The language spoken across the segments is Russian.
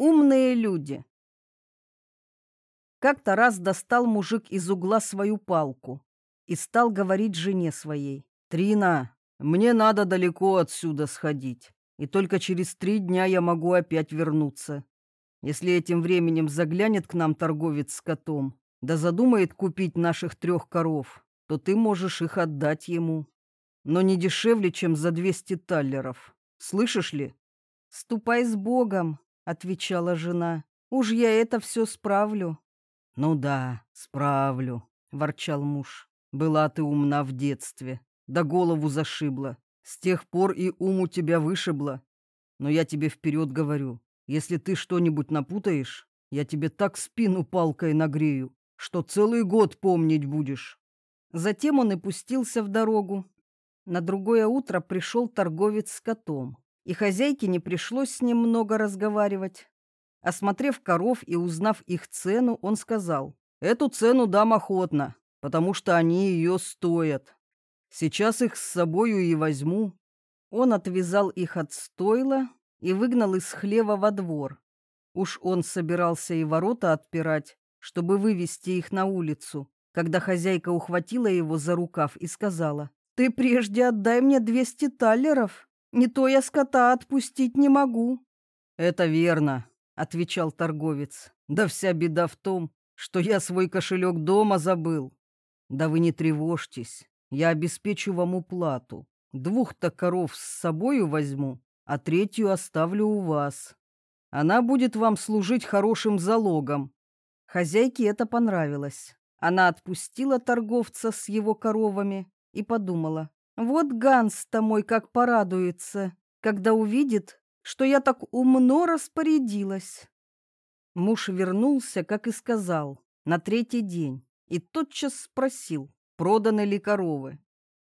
Умные люди. Как-то раз достал мужик из угла свою палку и стал говорить жене своей. «Трина, мне надо далеко отсюда сходить, и только через три дня я могу опять вернуться. Если этим временем заглянет к нам торговец с котом, да задумает купить наших трех коров, то ты можешь их отдать ему. Но не дешевле, чем за двести таллеров. Слышишь ли?» «Ступай с Богом», — отвечала жена. «Уж я это все справлю». «Ну да, справлю», — ворчал муж. «Была ты умна в детстве, да голову зашибла. С тех пор и ум у тебя вышибло. Но я тебе вперед говорю, если ты что-нибудь напутаешь, я тебе так спину палкой нагрею, что целый год помнить будешь». Затем он и пустился в дорогу. На другое утро пришел торговец с котом и хозяйке не пришлось с ним много разговаривать. Осмотрев коров и узнав их цену, он сказал, «Эту цену дам охотно, потому что они ее стоят. Сейчас их с собою и возьму». Он отвязал их от стойла и выгнал из хлева во двор. Уж он собирался и ворота отпирать, чтобы вывести их на улицу, когда хозяйка ухватила его за рукав и сказала, «Ты прежде отдай мне двести таллеров». Не то я скота отпустить не могу. Это верно, отвечал торговец. Да вся беда в том, что я свой кошелек дома забыл. Да вы не тревожьтесь, я обеспечу вам уплату. Двух-то коров с собою возьму, а третью оставлю у вас. Она будет вам служить хорошим залогом. Хозяйке это понравилось. Она отпустила торговца с его коровами и подумала, вот Ганс-то мой как порадуется, когда увидит, что я так умно распорядилась. Муж вернулся, как и сказал, на третий день, и тотчас спросил, проданы ли коровы.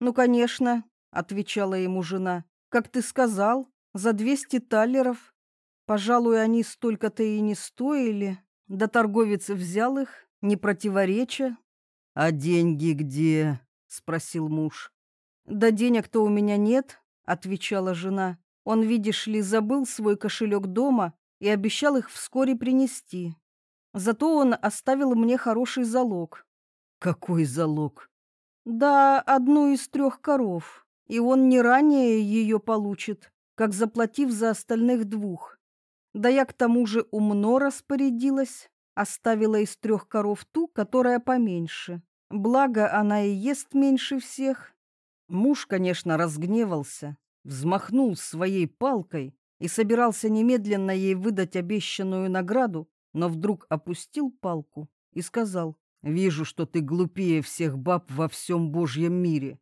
«Ну, конечно», — отвечала ему жена, — «как ты сказал, за двести таллеров. Пожалуй, они столько-то и не стоили, да торговец взял их, не противореча». «А деньги где?» — спросил муж. «Да денег-то у меня нет», — отвечала жена. «Он, видишь ли, забыл свой кошелек дома и обещал их вскоре принести. Зато он оставил мне хороший залог». «Какой залог?» «Да, одну из трех коров, и он не ранее ее получит, как заплатив за остальных двух. Да я к тому же умно распорядилась, оставила из трех коров ту, которая поменьше. Благо, она и ест меньше всех, Муж, конечно, разгневался, взмахнул своей палкой и собирался немедленно ей выдать обещанную награду, но вдруг опустил палку и сказал, «Вижу, что ты глупее всех баб во всем Божьем мире,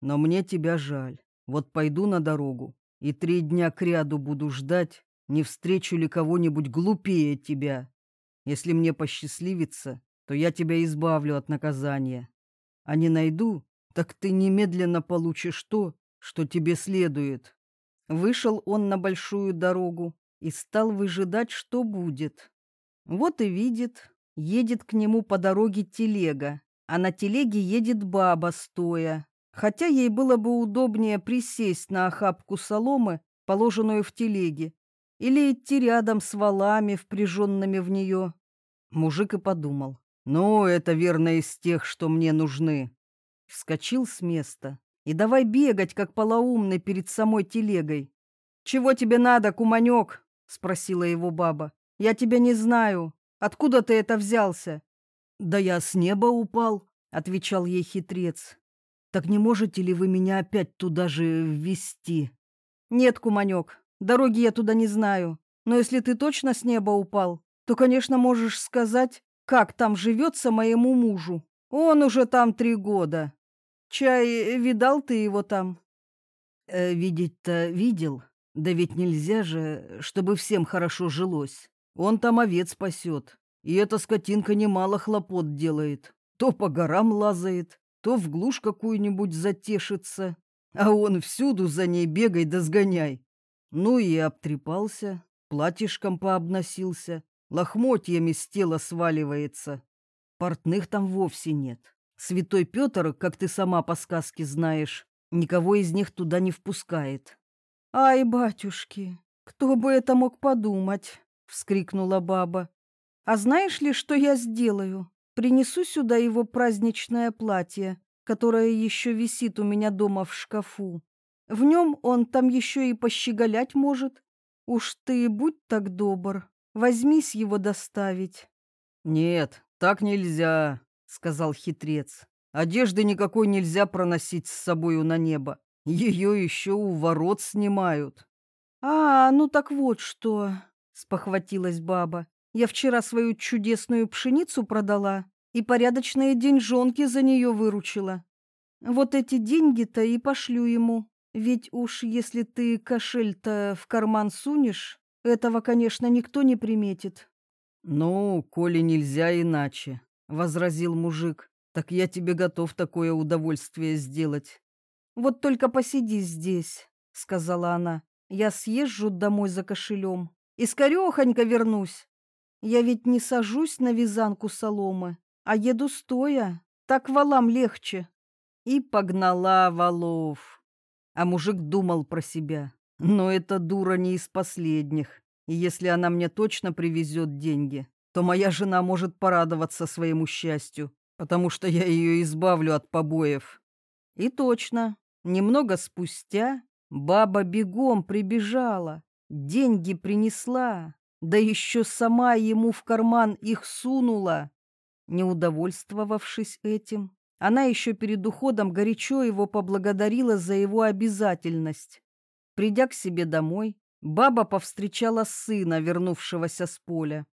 но мне тебя жаль. Вот пойду на дорогу и три дня кряду буду ждать, не встречу ли кого-нибудь глупее тебя. Если мне посчастливится, то я тебя избавлю от наказания. А не найду, так ты немедленно получишь то, что тебе следует. Вышел он на большую дорогу и стал выжидать, что будет. Вот и видит, едет к нему по дороге телега, а на телеге едет баба стоя, хотя ей было бы удобнее присесть на охапку соломы, положенную в телеге, или идти рядом с валами, впряженными в нее. Мужик и подумал, ну, это верно из тех, что мне нужны. Вскочил с места и давай бегать, как полоумный перед самой телегой. «Чего тебе надо, куманек?» — спросила его баба. «Я тебя не знаю. Откуда ты это взялся?» «Да я с неба упал», — отвечал ей хитрец. «Так не можете ли вы меня опять туда же ввести?» «Нет, куманек, дороги я туда не знаю. Но если ты точно с неба упал, то, конечно, можешь сказать, как там живется моему мужу. Он уже там три года. Чай, видал ты его там? Э, Видеть-то видел, да ведь нельзя же, чтобы всем хорошо жилось. Он там овец пасет, и эта скотинка немало хлопот делает. То по горам лазает, то в глушь какую-нибудь затешится, а он всюду за ней бегай да сгоняй. Ну и обтрепался, платьишком пообносился, лохмотьями с тела сваливается. Портных там вовсе нет. Святой Петр, как ты сама по сказке знаешь, никого из них туда не впускает. Ай, батюшки, кто бы это мог подумать? вскрикнула баба. А знаешь ли, что я сделаю? Принесу сюда его праздничное платье, которое еще висит у меня дома в шкафу. В нем он там еще и пощеголять может. Уж ты будь так добр, возьмись его доставить. Нет, так нельзя, сказал хитрец. Одежды никакой нельзя проносить с собою на небо. Ее еще у ворот снимают. А, ну так вот что, спохватилась баба. Я вчера свою чудесную пшеницу продала и порядочные деньжонки за нее выручила. Вот эти деньги-то и пошлю ему. Ведь уж если ты кошель-то в карман сунешь, этого, конечно, никто не приметит. Ну, коли нельзя иначе, возразил мужик. Так я тебе готов такое удовольствие сделать. Вот только посиди здесь, сказала она. Я съезжу домой за кошелем и скорехонько вернусь. Я ведь не сажусь на вязанку соломы, а еду стоя. Так валам легче. И погнала валов. А мужик думал про себя. Но эта дура не из последних. И если она мне точно привезет деньги, то моя жена может порадоваться своему счастью, потому что я ее избавлю от побоев. И точно, немного спустя баба бегом прибежала, деньги принесла, да еще сама ему в карман их сунула. Не удовольствовавшись этим, она еще перед уходом горячо его поблагодарила за его обязательность. Придя к себе домой, баба повстречала сына, вернувшегося с поля.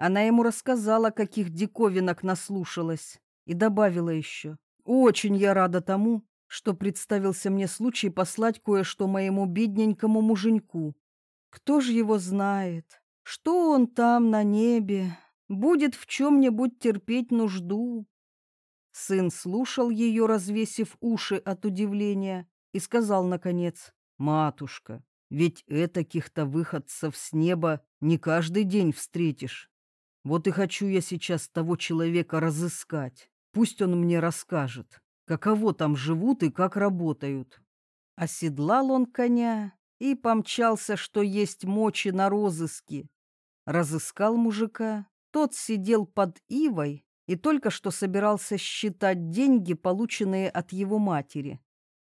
Она ему рассказала, каких диковинок наслушалась, и добавила еще. «Очень я рада тому, что представился мне случай послать кое-что моему бедненькому муженьку. Кто же его знает, что он там на небе, будет в чем-нибудь терпеть нужду?» Сын слушал ее, развесив уши от удивления, и сказал, наконец, «Матушка, ведь этаких-то выходцев с неба не каждый день встретишь. Вот и хочу я сейчас того человека разыскать. Пусть он мне расскажет, каково там живут и как работают. Оседлал он коня и помчался, что есть мочи на розыске. Разыскал мужика, тот сидел под ивой и только что собирался считать деньги, полученные от его матери.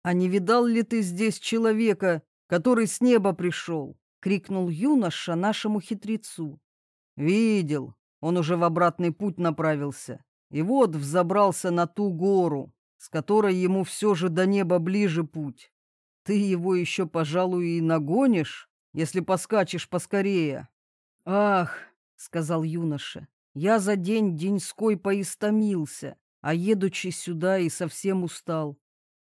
«А не видал ли ты здесь человека, который с неба пришел?» — крикнул юноша нашему хитрецу. «Видел, он уже в обратный путь направился. И вот взобрался на ту гору, с которой ему все же до неба ближе путь. Ты его еще, пожалуй, и нагонишь, если поскачешь поскорее. Ах, сказал юноша, я за день деньской поистомился, а едучи сюда и совсем устал.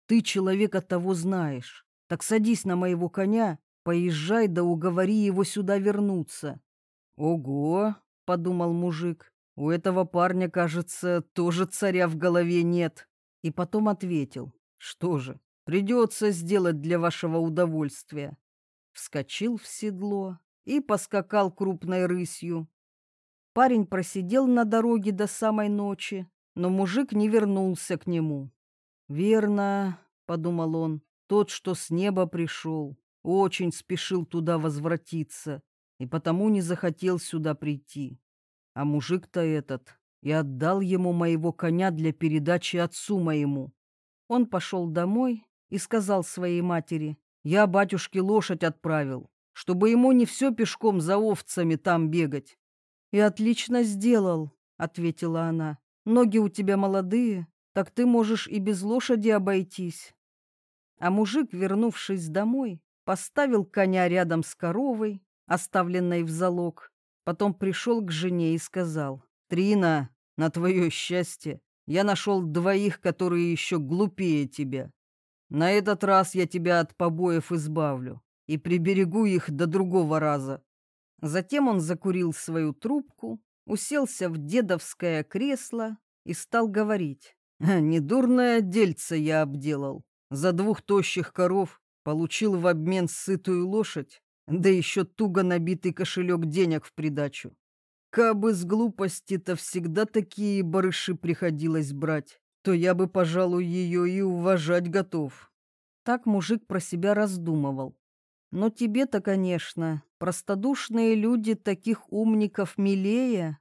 Ты человека того знаешь, так садись на моего коня, поезжай да уговори его сюда вернуться. Ого, — подумал мужик. «У этого парня, кажется, тоже царя в голове нет». И потом ответил. «Что же, придется сделать для вашего удовольствия». Вскочил в седло и поскакал крупной рысью. Парень просидел на дороге до самой ночи, но мужик не вернулся к нему. «Верно», — подумал он, — «тот, что с неба пришел, очень спешил туда возвратиться и потому не захотел сюда прийти. А мужик-то этот и отдал ему моего коня для передачи отцу моему. Он пошел домой и сказал своей матери, я батюшке лошадь отправил, чтобы ему не все пешком за овцами там бегать. И отлично сделал, ответила она. Ноги у тебя молодые, так ты можешь и без лошади обойтись. А мужик, вернувшись домой, поставил коня рядом с коровой оставленной в залог. Потом пришел к жене и сказал, «Трина, на твое счастье, я нашел двоих, которые еще глупее тебя. На этот раз я тебя от побоев избавлю и приберегу их до другого раза». Затем он закурил свою трубку, уселся в дедовское кресло и стал говорить. «Недурное дельце я обделал. За двух тощих коров получил в обмен сытую лошадь да еще туго набитый кошелек денег в придачу. Кабы с глупости-то всегда такие барыши приходилось брать, то я бы, пожалуй, ее и уважать готов. Так мужик про себя раздумывал. Но тебе-то, конечно, простодушные люди таких умников милее,